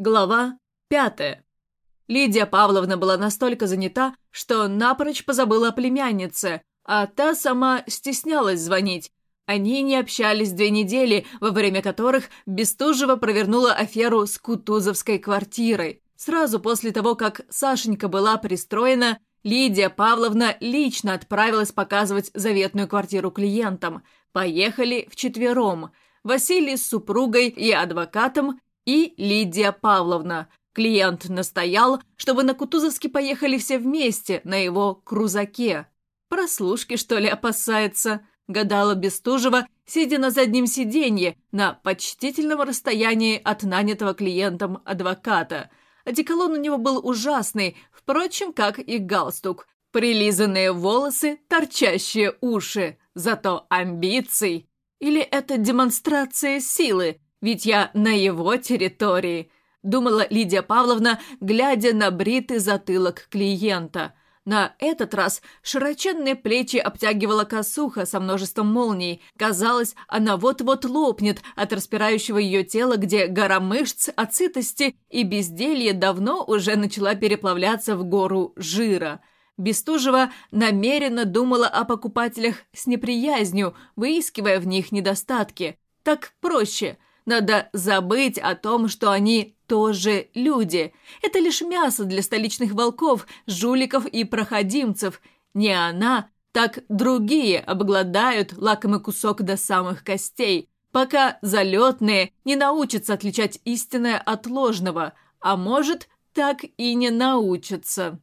Глава пятая. Лидия Павловна была настолько занята, что напрочь позабыла о племяннице, а та сама стеснялась звонить. Они не общались две недели, во время которых Бестужева провернула аферу с Кутузовской квартирой. Сразу после того, как Сашенька была пристроена, Лидия Павловна лично отправилась показывать заветную квартиру клиентам. Поехали вчетвером. Василий с супругой и адвокатом и Лидия Павловна. Клиент настоял, чтобы на Кутузовский поехали все вместе на его крузаке. «Прослушки, что ли, опасается?» – гадала Бестужева, сидя на заднем сиденье на почтительном расстоянии от нанятого клиентом адвоката. Одеколон у него был ужасный, впрочем, как и галстук. Прилизанные волосы, торчащие уши, зато амбиций. Или это демонстрация силы – ведь я на его территории», – думала Лидия Павловна, глядя на бритый затылок клиента. На этот раз широченные плечи обтягивала косуха со множеством молний. Казалось, она вот-вот лопнет от распирающего ее тела, где гора мышц от сытости и безделья давно уже начала переплавляться в гору жира. Бестужева намеренно думала о покупателях с неприязнью, выискивая в них недостатки. Так проще – надо забыть о том, что они тоже люди. Это лишь мясо для столичных волков, жуликов и проходимцев. Не она, так другие обгладают лакомый кусок до самых костей, пока залетные не научатся отличать истинное от ложного, а может, так и не научатся.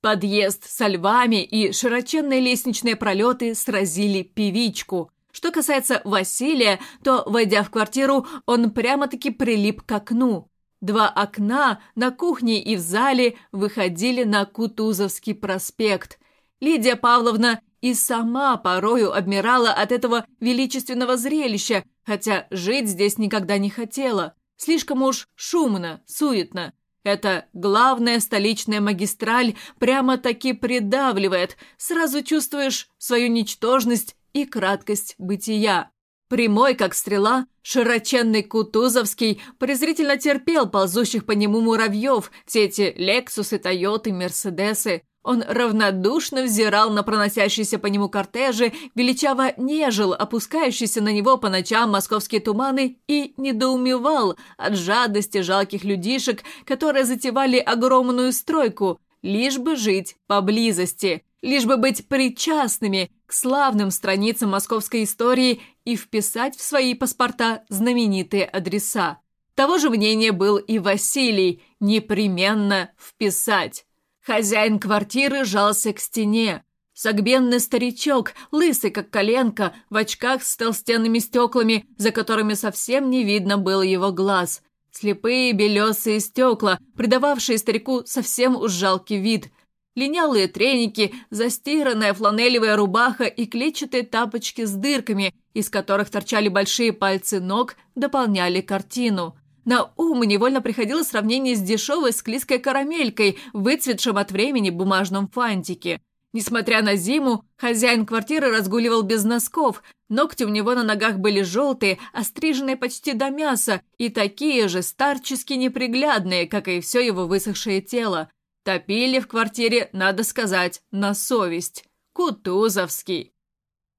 Подъезд со львами и широченные лестничные пролеты сразили певичку. Что касается Василия, то, войдя в квартиру, он прямо-таки прилип к окну. Два окна на кухне и в зале выходили на Кутузовский проспект. Лидия Павловна и сама порою обмирала от этого величественного зрелища, хотя жить здесь никогда не хотела. Слишком уж шумно, суетно. Это главная столичная магистраль прямо-таки придавливает. Сразу чувствуешь свою ничтожность и краткость бытия. Прямой, как стрела, широченный Кутузовский презрительно терпел ползущих по нему муравьев, все эти Лексусы, Тойоты, Мерседесы. Он равнодушно взирал на проносящиеся по нему кортежи, величаво нежил опускающиеся на него по ночам московские туманы и недоумевал от жадности жалких людишек, которые затевали огромную стройку, лишь бы жить поблизости лишь бы быть причастными к славным страницам московской истории и вписать в свои паспорта знаменитые адреса. Того же мнения был и Василий, непременно вписать. Хозяин квартиры жался к стене. Согбенный старичок, лысый как коленка, в очках с толстенными стеклами, за которыми совсем не видно было его глаз. Слепые белесые стекла, придававшие старику совсем уж жалкий вид – линялые треники, застиранная фланелевая рубаха и клетчатые тапочки с дырками, из которых торчали большие пальцы ног, дополняли картину. На ум невольно приходило сравнение с дешевой склизкой карамелькой, выцветшим от времени бумажном фантике. Несмотря на зиму, хозяин квартиры разгуливал без носков. Ногти у него на ногах были желтые, остриженные почти до мяса, и такие же старчески неприглядные, как и все его высохшее тело. Топили в квартире, надо сказать, на совесть. Кутузовский.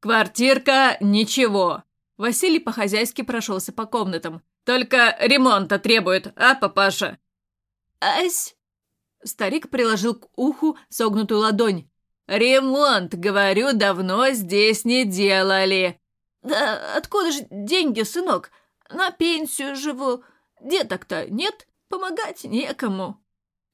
Квартирка – ничего. Василий по-хозяйски прошелся по комнатам. Только ремонта требует, а, папаша? Ась. Старик приложил к уху согнутую ладонь. «Ремонт, говорю, давно здесь не делали». «Да откуда же деньги, сынок? На пенсию живу. Деток-то нет, помогать некому».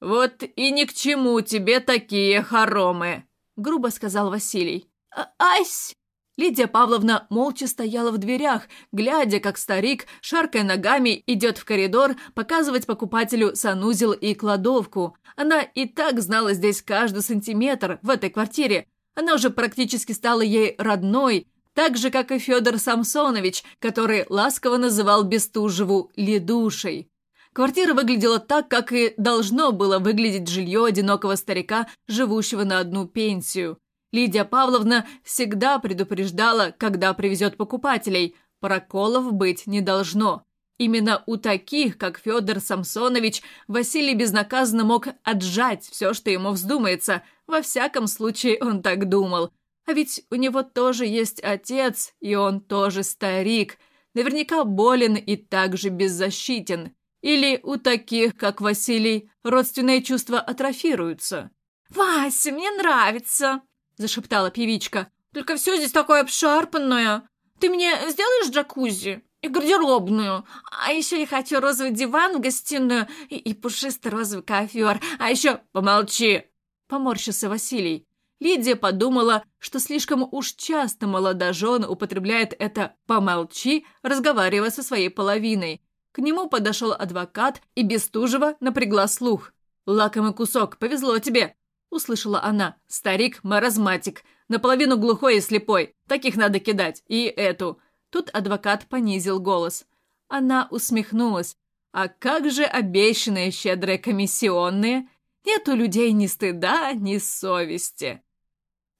«Вот и ни к чему тебе такие хоромы», — грубо сказал Василий. А «Ась!» Лидия Павловна молча стояла в дверях, глядя, как старик, шаркая ногами, идет в коридор показывать покупателю санузел и кладовку. Она и так знала здесь каждый сантиметр в этой квартире. Она уже практически стала ей родной, так же, как и Федор Самсонович, который ласково называл Бестужеву «ледушей». Квартира выглядела так, как и должно было выглядеть жилье одинокого старика, живущего на одну пенсию. Лидия Павловна всегда предупреждала, когда привезет покупателей. Проколов быть не должно. Именно у таких, как Федор Самсонович, Василий безнаказанно мог отжать все, что ему вздумается. Во всяком случае, он так думал. А ведь у него тоже есть отец, и он тоже старик. Наверняка болен и также беззащитен. Или у таких, как Василий, родственные чувства атрофируются. «Вася, мне нравится!» – зашептала певичка. «Только все здесь такое обшарпанное. Ты мне сделаешь джакузи?» и гардеробную. А еще я хочу розовый диван в гостиную и, и пушистый розовый ковер. А еще... Помолчи!» Поморщился Василий. Лидия подумала, что слишком уж часто молодожен употребляет это «помолчи», разговаривая со своей половиной. К нему подошел адвокат, и Бестужева напрягла слух. «Лакомый кусок, повезло тебе!» Услышала она. «Старик, маразматик, наполовину глухой и слепой. Таких надо кидать. И эту. Тут адвокат понизил голос. Она усмехнулась. А как же обещанные щедрые комиссионные? Нет у людей ни стыда, ни совести.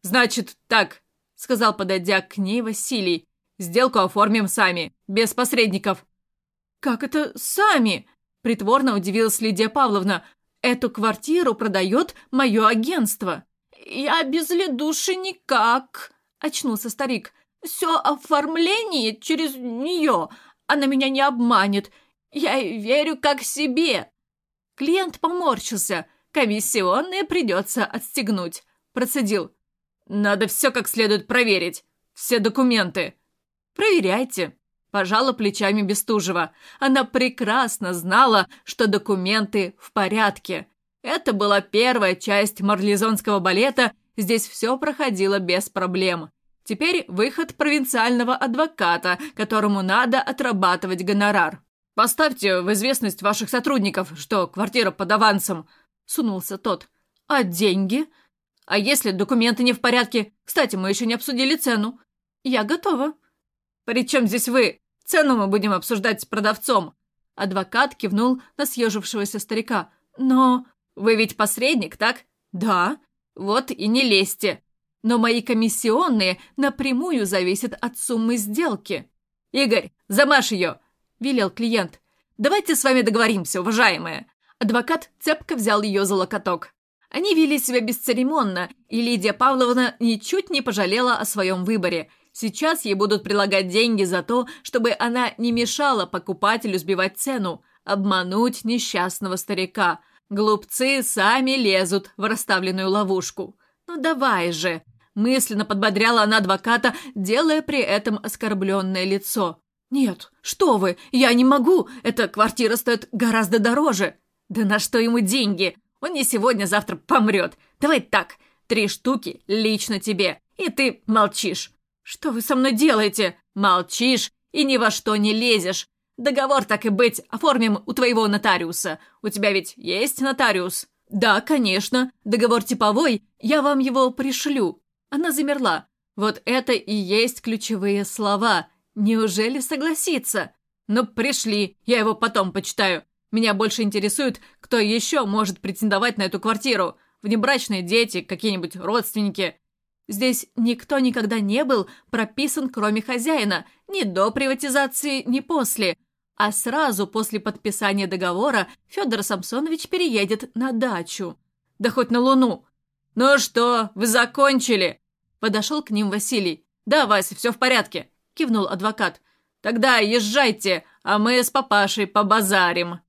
«Значит, так», — сказал, подойдя к ней Василий. «Сделку оформим сами, без посредников». «Как это сами?» — притворно удивилась Лидия Павловна. «Эту квартиру продает мое агентство». «Я без ледуши никак», — очнулся старик. Все оформление через нее. Она меня не обманет. Я верю как себе. Клиент поморщился. Комиссионные придется отстегнуть. Процедил. Надо все как следует проверить. Все документы. Проверяйте. Пожала плечами Бестужева. Она прекрасно знала, что документы в порядке. Это была первая часть марлезонского балета, здесь все проходило без проблем. Теперь выход провинциального адвоката, которому надо отрабатывать гонорар. «Поставьте в известность ваших сотрудников, что квартира под авансом», — сунулся тот. «А деньги?» «А если документы не в порядке? Кстати, мы еще не обсудили цену». «Я готова». «При чем здесь вы? Цену мы будем обсуждать с продавцом». Адвокат кивнул на съежившегося старика. «Но вы ведь посредник, так?» «Да». «Вот и не лезьте но мои комиссионные напрямую зависят от суммы сделки. «Игорь, замажь ее!» – велел клиент. «Давайте с вами договоримся, уважаемая!» Адвокат цепко взял ее за локоток. Они вели себя бесцеремонно, и Лидия Павловна ничуть не пожалела о своем выборе. Сейчас ей будут прилагать деньги за то, чтобы она не мешала покупателю сбивать цену, обмануть несчастного старика. Глупцы сами лезут в расставленную ловушку. «Ну давай же!» Мысленно подбодряла она адвоката, делая при этом оскорбленное лицо. «Нет, что вы, я не могу, эта квартира стоит гораздо дороже». «Да на что ему деньги? Он не сегодня, завтра помрет. Давай так, три штуки лично тебе, и ты молчишь». «Что вы со мной делаете?» «Молчишь и ни во что не лезешь. Договор, так и быть, оформим у твоего нотариуса. У тебя ведь есть нотариус?» «Да, конечно. Договор типовой. Я вам его пришлю. Она замерла. Вот это и есть ключевые слова. Неужели согласится? Ну, пришли, я его потом почитаю. Меня больше интересует, кто еще может претендовать на эту квартиру. Внебрачные дети, какие-нибудь родственники. Здесь никто никогда не был прописан, кроме хозяина, ни до приватизации, ни после. А сразу после подписания договора Федор Самсонович переедет на дачу. Да хоть на Луну. «Ну что, вы закончили?» Подошел к ним Василий. «Да, Вася, все в порядке», – кивнул адвокат. «Тогда езжайте, а мы с папашей побазарим».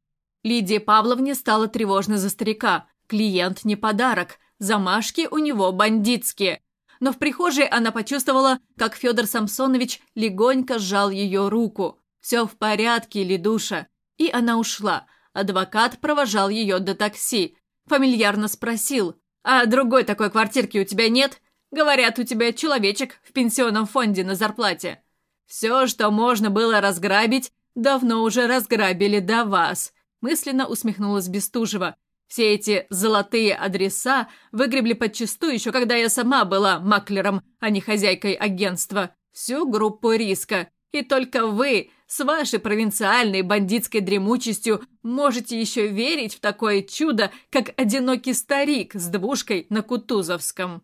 Лидии Павловне стало тревожно за старика. Клиент не подарок, замашки у него бандитские. Но в прихожей она почувствовала, как Федор Самсонович легонько сжал ее руку. «Все в порядке, Лидуша». И она ушла. Адвокат провожал ее до такси. Фамильярно спросил, «А другой такой квартирки у тебя нет?» Говорят, у тебя человечек в пенсионном фонде на зарплате. Все, что можно было разграбить, давно уже разграбили до вас», мысленно усмехнулась Бестужева. «Все эти золотые адреса выгребли подчистую еще когда я сама была маклером, а не хозяйкой агентства. Всю группу риска. И только вы с вашей провинциальной бандитской дремучестью можете еще верить в такое чудо, как одинокий старик с двушкой на Кутузовском».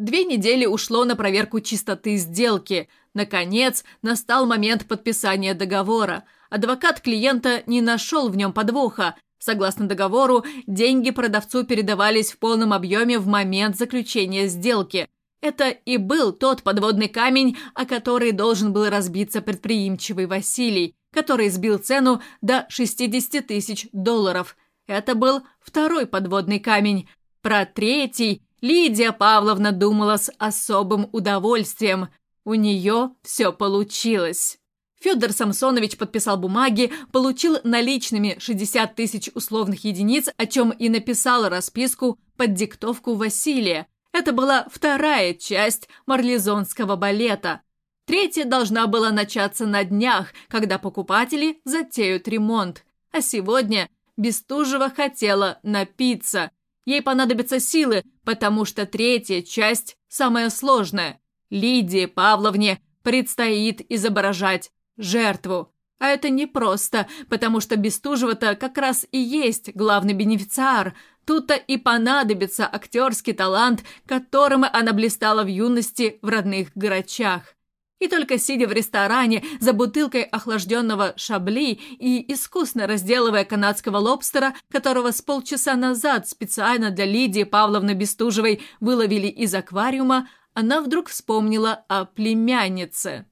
Две недели ушло на проверку чистоты сделки. Наконец, настал момент подписания договора. Адвокат клиента не нашел в нем подвоха. Согласно договору, деньги продавцу передавались в полном объеме в момент заключения сделки. Это и был тот подводный камень, о который должен был разбиться предприимчивый Василий, который сбил цену до 60 тысяч долларов. Это был второй подводный камень. Про третий Лидия Павловна думала с особым удовольствием. У нее все получилось. Федор Самсонович подписал бумаги, получил наличными 60 тысяч условных единиц, о чем и написал расписку под диктовку Василия. Это была вторая часть марлезонского балета. Третья должна была начаться на днях, когда покупатели затеют ремонт. А сегодня Бестужева хотела напиться. Ей понадобятся силы, потому что третья часть самая сложная. Лидии Павловне предстоит изображать жертву. А это непросто, потому что Бестужева-то как раз и есть главный бенефициар. Тут-то и понадобится актерский талант, которым она блистала в юности в родных горочах. И только сидя в ресторане за бутылкой охлажденного шабли и искусно разделывая канадского лобстера, которого с полчаса назад специально для Лидии Павловны Бестужевой выловили из аквариума, она вдруг вспомнила о племяннице.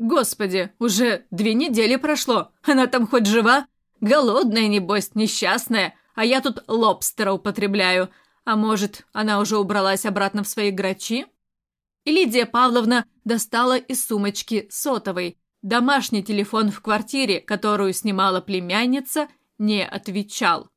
Господи, уже две недели прошло. Она там хоть жива? Голодная, небось, несчастная. А я тут лобстера употребляю. А может, она уже убралась обратно в свои грачи? И Лидия Павловна достала из сумочки сотовый. Домашний телефон в квартире, которую снимала племянница, не отвечал.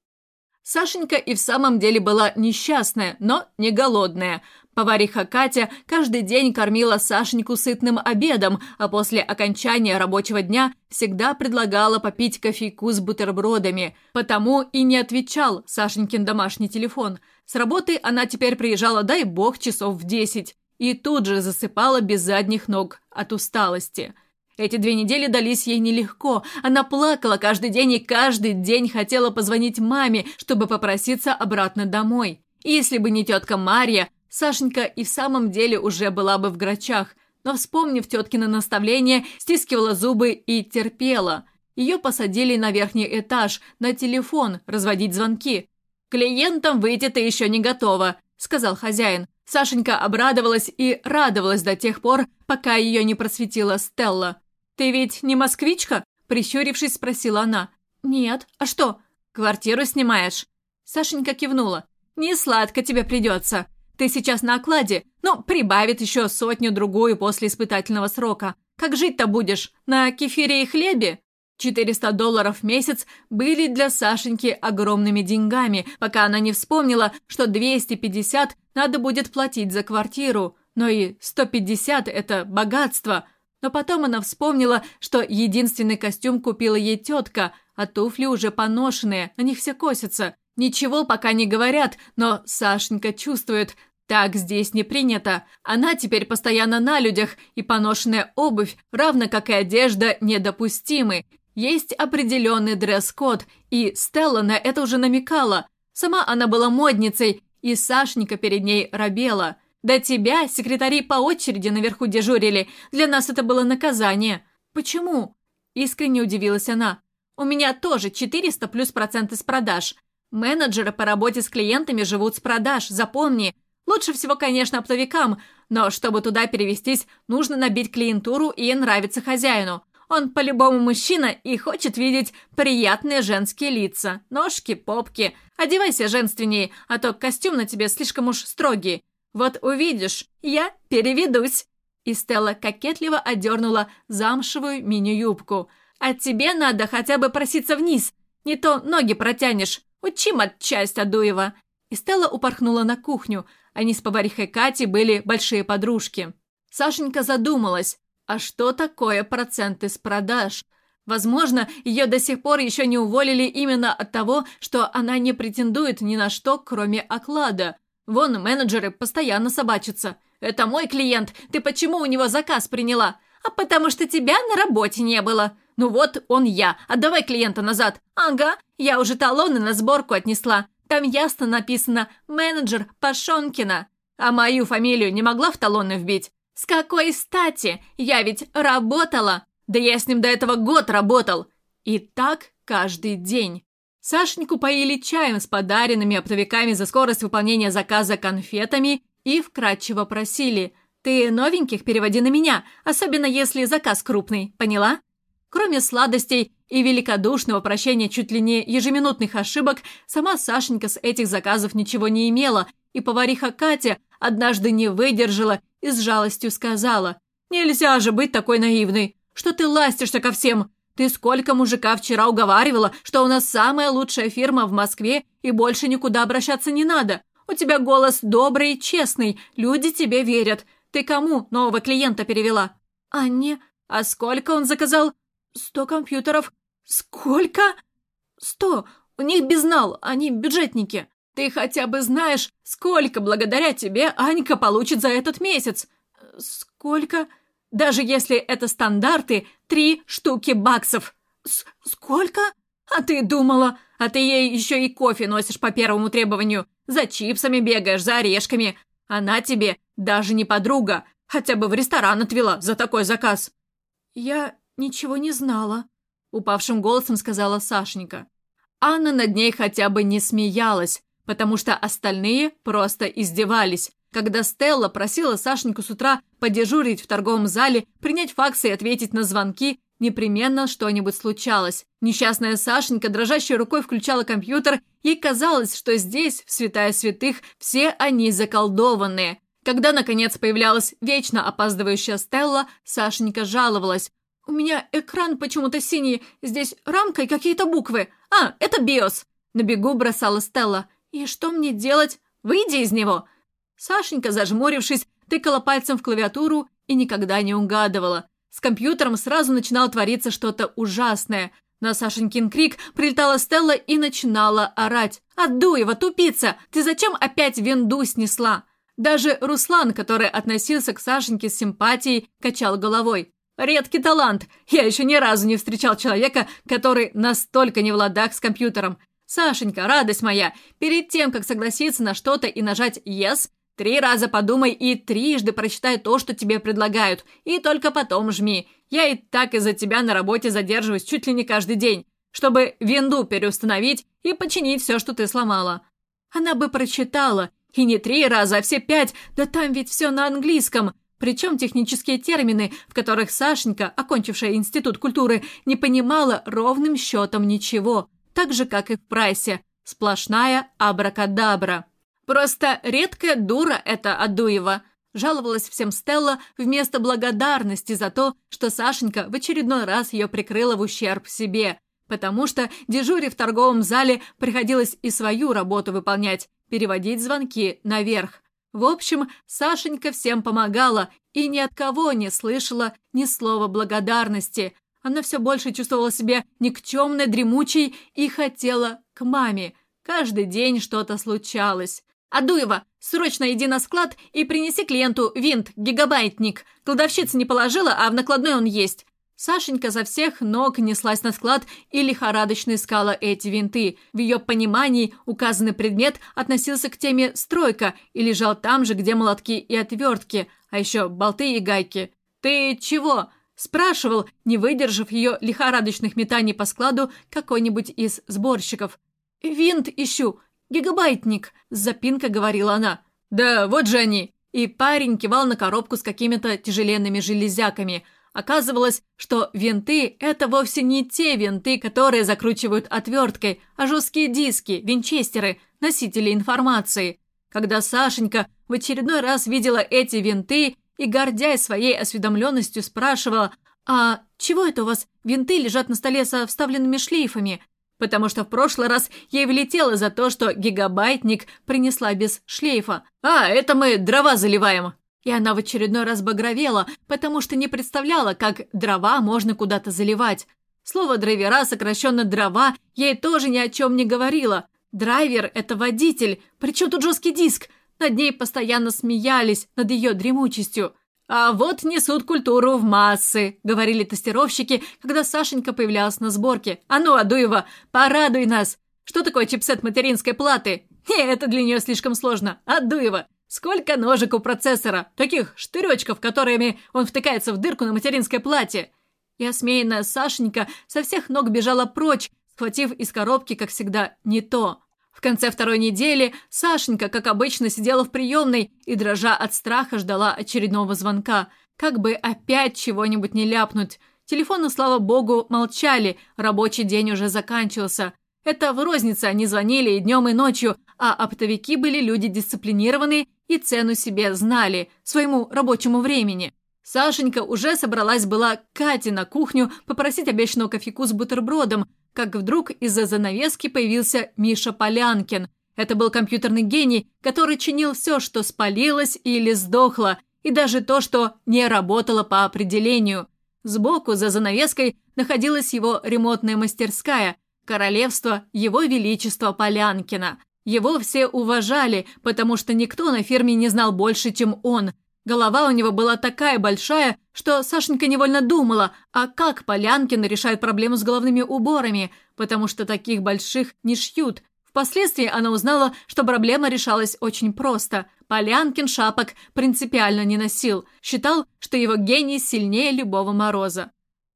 Сашенька и в самом деле была несчастная, но не голодная. Повариха Катя каждый день кормила Сашеньку сытным обедом, а после окончания рабочего дня всегда предлагала попить кофейку с бутербродами. Потому и не отвечал Сашенькин домашний телефон. С работы она теперь приезжала, дай бог, часов в десять. И тут же засыпала без задних ног от усталости. Эти две недели дались ей нелегко. Она плакала каждый день и каждый день хотела позвонить маме, чтобы попроситься обратно домой. И если бы не тетка Марья, Сашенька и в самом деле уже была бы в грачах, но, вспомнив теткино наставление, стискивала зубы и терпела. Ее посадили на верхний этаж, на телефон, разводить звонки. «Клиентам выйти ты еще не готова», – сказал хозяин. Сашенька обрадовалась и радовалась до тех пор, пока ее не просветила Стелла. «Ты ведь не москвичка?» – прищурившись, спросила она. «Нет. А что? Квартиру снимаешь?» Сашенька кивнула. «Не сладко тебе придется. Ты сейчас на окладе, но прибавит еще сотню-другую после испытательного срока. Как жить-то будешь? На кефире и хлебе?» 400 долларов в месяц были для Сашеньки огромными деньгами, пока она не вспомнила, что 250 надо будет платить за квартиру. Но и 150 – это богатство. Но потом она вспомнила, что единственный костюм купила ей тетка, а туфли уже поношенные, на них все косятся. Ничего пока не говорят, но Сашенька чувствует, так здесь не принято. Она теперь постоянно на людях, и поношенная обувь, равно как и одежда, недопустимы. Есть определенный дресс-код, и Стелла на это уже намекала. Сама она была модницей, и Сашенька перед ней робела. До тебя секретари по очереди наверху дежурили. Для нас это было наказание. Почему? Искренне удивилась она. У меня тоже 400 плюс проценты с продаж. Менеджеры по работе с клиентами живут с продаж, запомни. Лучше всего, конечно, оптовикам, но чтобы туда перевестись, нужно набить клиентуру и нравиться хозяину. Он по-любому мужчина и хочет видеть приятные женские лица. Ножки, попки. Одевайся женственнее, а то костюм на тебе слишком уж строгий. Вот увидишь, я переведусь». И Стелла кокетливо одернула замшевую мини-юбку. «А тебе надо хотя бы проситься вниз. Не то ноги протянешь. Учим отчасть Адуева!» И Стелла упорхнула на кухню. Они с поварихой Катей были большие подружки. Сашенька задумалась, а что такое проценты с продаж? Возможно, ее до сих пор еще не уволили именно от того, что она не претендует ни на что, кроме оклада. Вон менеджеры постоянно собачатся. «Это мой клиент, ты почему у него заказ приняла?» «А потому что тебя на работе не было». «Ну вот, он я. Отдавай клиента назад». «Ага, я уже талоны на сборку отнесла. Там ясно написано «менеджер Пашонкина». А мою фамилию не могла в талоны вбить? С какой стати? Я ведь работала. Да я с ним до этого год работал. И так каждый день. Сашеньку поили чаем с подаренными оптовиками за скорость выполнения заказа конфетами и вкратчиво просили «Ты новеньких переводи на меня, особенно если заказ крупный, поняла?» Кроме сладостей и великодушного прощения чуть ли не ежеминутных ошибок, сама Сашенька с этих заказов ничего не имела, и повариха Катя однажды не выдержала и с жалостью сказала «Нельзя же быть такой наивной! Что ты ластишься ко всем? Ты сколько мужика вчера уговаривала, что у нас самая лучшая фирма в Москве и больше никуда обращаться не надо. У тебя голос добрый и честный, люди тебе верят. Ты кому нового клиента перевела? А не... А сколько он заказал? Сто компьютеров. Сколько? Сто. У них безнал, они бюджетники. Ты хотя бы знаешь, сколько благодаря тебе Анька получит за этот месяц? Сколько? Даже если это стандарты, три штуки баксов. С сколько? А ты думала, а ты ей еще и кофе носишь по первому требованию. За чипсами бегаешь, за орешками. Она тебе даже не подруга. Хотя бы в ресторан отвела за такой заказ. Я ничего не знала, упавшим голосом сказала Сашенька. Анна над ней хотя бы не смеялась, потому что остальные просто издевались. Когда Стелла просила Сашеньку с утра подежурить в торговом зале, принять факсы и ответить на звонки, непременно что-нибудь случалось. Несчастная Сашенька дрожащей рукой включала компьютер, ей казалось, что здесь, в святая святых, все они заколдованные. Когда, наконец, появлялась вечно опаздывающая Стелла, Сашенька жаловалась. «У меня экран почему-то синий, здесь рамкой какие-то буквы. А, это биос!» На бегу бросала Стелла. «И что мне делать? Выйди из него!» Сашенька, зажмурившись, тыкала пальцем в клавиатуру и никогда не угадывала. С компьютером сразу начинало твориться что-то ужасное. На Сашенькин крик прилетала Стелла и начинала орать. «Адуева, тупица! Ты зачем опять винду снесла?» Даже Руслан, который относился к Сашеньке с симпатией, качал головой. «Редкий талант! Я еще ни разу не встречал человека, который настолько не в ладах с компьютером. Сашенька, радость моя, перед тем, как согласиться на что-то и нажать «Yes», Три раза подумай и трижды прочитай то, что тебе предлагают, и только потом жми. Я и так из-за тебя на работе задерживаюсь чуть ли не каждый день, чтобы винду переустановить и починить все, что ты сломала. Она бы прочитала, и не три раза, а все пять, да там ведь все на английском. Причем технические термины, в которых Сашенька, окончившая институт культуры, не понимала ровным счетом ничего, так же, как и в прайсе. Сплошная абракадабра. «Просто редкая дура эта Адуева», – жаловалась всем Стелла вместо благодарности за то, что Сашенька в очередной раз ее прикрыла в ущерб себе, потому что дежуре в торговом зале приходилось и свою работу выполнять, переводить звонки наверх. В общем, Сашенька всем помогала и ни от кого не слышала ни слова благодарности. Она все больше чувствовала себя никчемной, дремучей и хотела к маме. Каждый день что-то случалось. «Адуева, срочно иди на склад и принеси клиенту винт, гигабайтник. Кладовщица не положила, а в накладной он есть». Сашенька за всех ног неслась на склад и лихорадочно искала эти винты. В ее понимании указанный предмет относился к теме «стройка» и лежал там же, где молотки и отвертки, а еще болты и гайки. «Ты чего?» – спрашивал, не выдержав ее лихорадочных метаний по складу какой-нибудь из сборщиков. «Винт ищу, «Гигабайтник!» – с запинкой говорила она. «Да, вот же они!» И парень кивал на коробку с какими-то тяжеленными железяками. Оказывалось, что винты – это вовсе не те винты, которые закручивают отверткой, а жесткие диски, винчестеры, носители информации. Когда Сашенька в очередной раз видела эти винты и, гордясь своей осведомленностью, спрашивала, «А чего это у вас винты лежат на столе со вставленными шлейфами?» потому что в прошлый раз ей влетело за то, что гигабайтник принесла без шлейфа. «А, это мы дрова заливаем!» И она в очередной раз багровела, потому что не представляла, как дрова можно куда-то заливать. Слово «драйвера», сокращенно «дрова», ей тоже ни о чем не говорило. Драйвер – это водитель, причем тут жесткий диск. Над ней постоянно смеялись, над ее дремучестью. «А вот несут культуру в массы», — говорили тестировщики, когда Сашенька появлялась на сборке. «А ну, Адуева, порадуй нас! Что такое чипсет материнской платы?» «Не, это для нее слишком сложно. Адуева, сколько ножек у процессора? Таких штыречков, которыми он втыкается в дырку на материнской плате?» И осмеянная Сашенька со всех ног бежала прочь, схватив из коробки, как всегда, не то. В конце второй недели Сашенька, как обычно, сидела в приемной и, дрожа от страха, ждала очередного звонка, как бы опять чего-нибудь не ляпнуть. Телефоны, слава богу, молчали, рабочий день уже заканчивался. Это в рознице они звонили и днем, и ночью, а оптовики были люди дисциплинированные и цену себе знали, своему рабочему времени. Сашенька уже собралась была к Кате на кухню попросить обещанного кофейку с бутербродом, как вдруг из-за занавески появился Миша Полянкин. Это был компьютерный гений, который чинил все, что спалилось или сдохло, и даже то, что не работало по определению. Сбоку, за занавеской, находилась его ремонтная мастерская, королевство Его Величества Полянкина. Его все уважали, потому что никто на фирме не знал больше, чем он – Голова у него была такая большая, что Сашенька невольно думала, а как Полянкин решает проблему с головными уборами, потому что таких больших не шьют. Впоследствии она узнала, что проблема решалась очень просто. Полянкин шапок принципиально не носил, считал, что его гений сильнее любого мороза.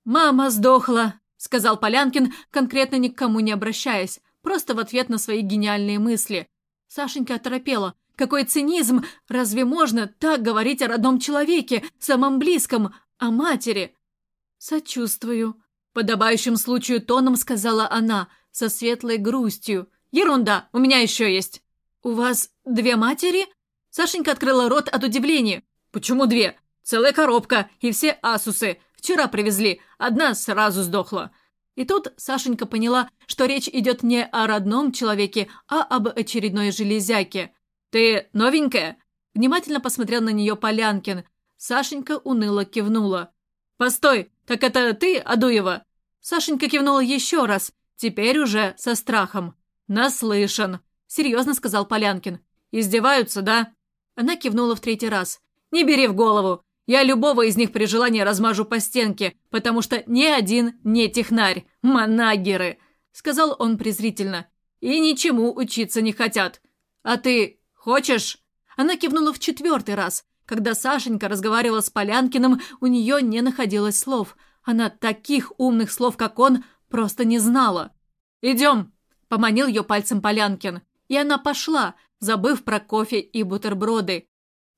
«Мама сдохла», — сказал Полянкин, конкретно ни к кому не обращаясь, просто в ответ на свои гениальные мысли. Сашенька оторопела — какой цинизм! Разве можно так говорить о родном человеке, самом близком, о матери? Сочувствую. Подобающим случаю тоном сказала она, со светлой грустью. Ерунда, у меня еще есть. У вас две матери? Сашенька открыла рот от удивления. Почему две? Целая коробка и все асусы. Вчера привезли, одна сразу сдохла. И тут Сашенька поняла, что речь идет не о родном человеке, а об очередной железяке. «Ты новенькая?» Внимательно посмотрел на нее Полянкин. Сашенька уныло кивнула. «Постой, так это ты, Адуева?» Сашенька кивнула еще раз, теперь уже со страхом. «Наслышан», — серьезно сказал Полянкин. «Издеваются, да?» Она кивнула в третий раз. «Не бери в голову. Я любого из них при желании размажу по стенке, потому что ни один не технарь. Манагеры!» — сказал он презрительно. «И ничему учиться не хотят. А ты Хочешь?» Она кивнула в четвертый раз. Когда Сашенька разговаривала с Полянкиным, у нее не находилось слов. Она таких умных слов, как он, просто не знала. «Идем!» – поманил ее пальцем Полянкин. И она пошла, забыв про кофе и бутерброды.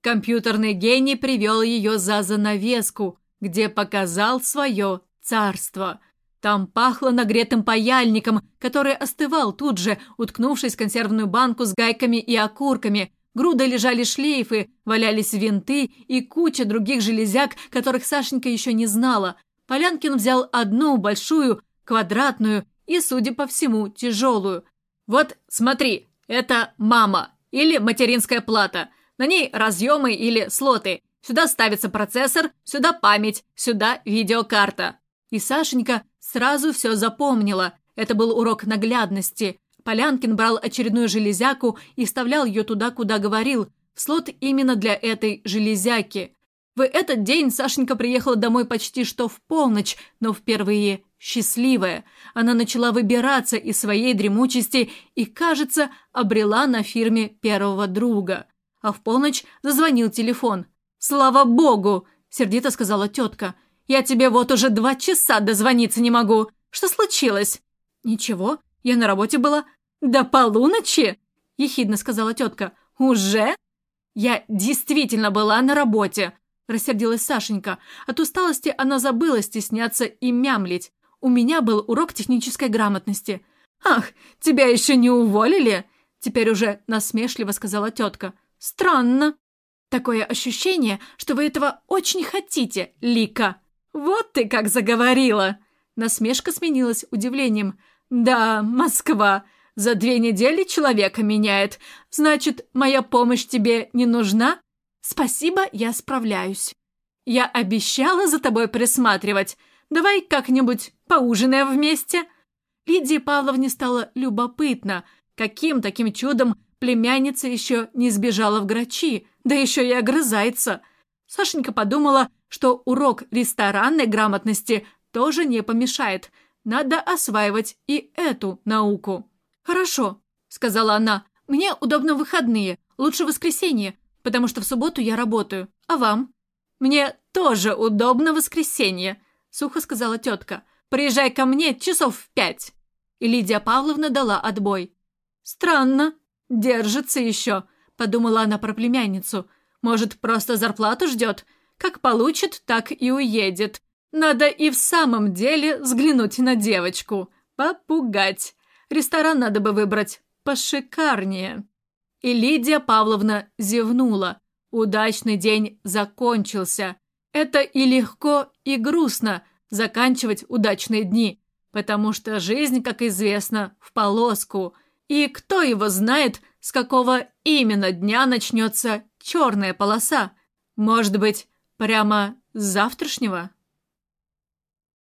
Компьютерный гений привел ее за занавеску, где показал свое царство. Там пахло нагретым паяльником, который остывал тут же, уткнувшись в консервную банку с гайками и окурками. Грудой лежали шлейфы, валялись винты и куча других железяк, которых Сашенька еще не знала. Полянкин взял одну большую, квадратную и, судя по всему, тяжелую. «Вот, смотри, это мама или материнская плата. На ней разъемы или слоты. Сюда ставится процессор, сюда память, сюда видеокарта». И Сашенька Сразу все запомнила. Это был урок наглядности. Полянкин брал очередную железяку и вставлял ее туда, куда говорил. В слот именно для этой железяки. В этот день Сашенька приехала домой почти что в полночь, но впервые счастливая. Она начала выбираться из своей дремучести и, кажется, обрела на фирме первого друга. А в полночь зазвонил телефон. «Слава богу!» – сердито сказала тетка – я тебе вот уже два часа дозвониться не могу. Что случилось?» «Ничего, я на работе была». «До полуночи?» – ехидно сказала тетка. «Уже?» «Я действительно была на работе», – рассердилась Сашенька. От усталости она забыла стесняться и мямлить. «У меня был урок технической грамотности». «Ах, тебя еще не уволили?» Теперь уже насмешливо сказала тетка. «Странно. Такое ощущение, что вы этого очень хотите, Лика». «Вот ты как заговорила!» Насмешка сменилась удивлением. «Да, Москва. За две недели человека меняет. Значит, моя помощь тебе не нужна?» «Спасибо, я справляюсь. Я обещала за тобой присматривать. Давай как-нибудь поужинаем вместе». Лидии Павловне стало любопытно, каким таким чудом племянница еще не сбежала в грачи, да еще и огрызается. Сашенька подумала, что урок ресторанной грамотности тоже не помешает. Надо осваивать и эту науку. «Хорошо», — сказала она. «Мне удобно выходные, лучше воскресенье, потому что в субботу я работаю. А вам?» «Мне тоже удобно воскресенье», —— сухо сказала тетка. «Приезжай ко мне часов в пять». И Лидия Павловна дала отбой. «Странно. Держится еще», — подумала она про племянницу. «Может, просто зарплату ждет? Как получит, так и уедет. Надо и в самом деле взглянуть на девочку. Попугать. Ресторан надо бы выбрать пошикарнее». И Лидия Павловна зевнула. Удачный день закончился. Это и легко, и грустно заканчивать удачные дни, потому что жизнь, как известно, в полоску. И кто его знает, с какого именно дня начнется черная полоса? Может быть, прямо с завтрашнего?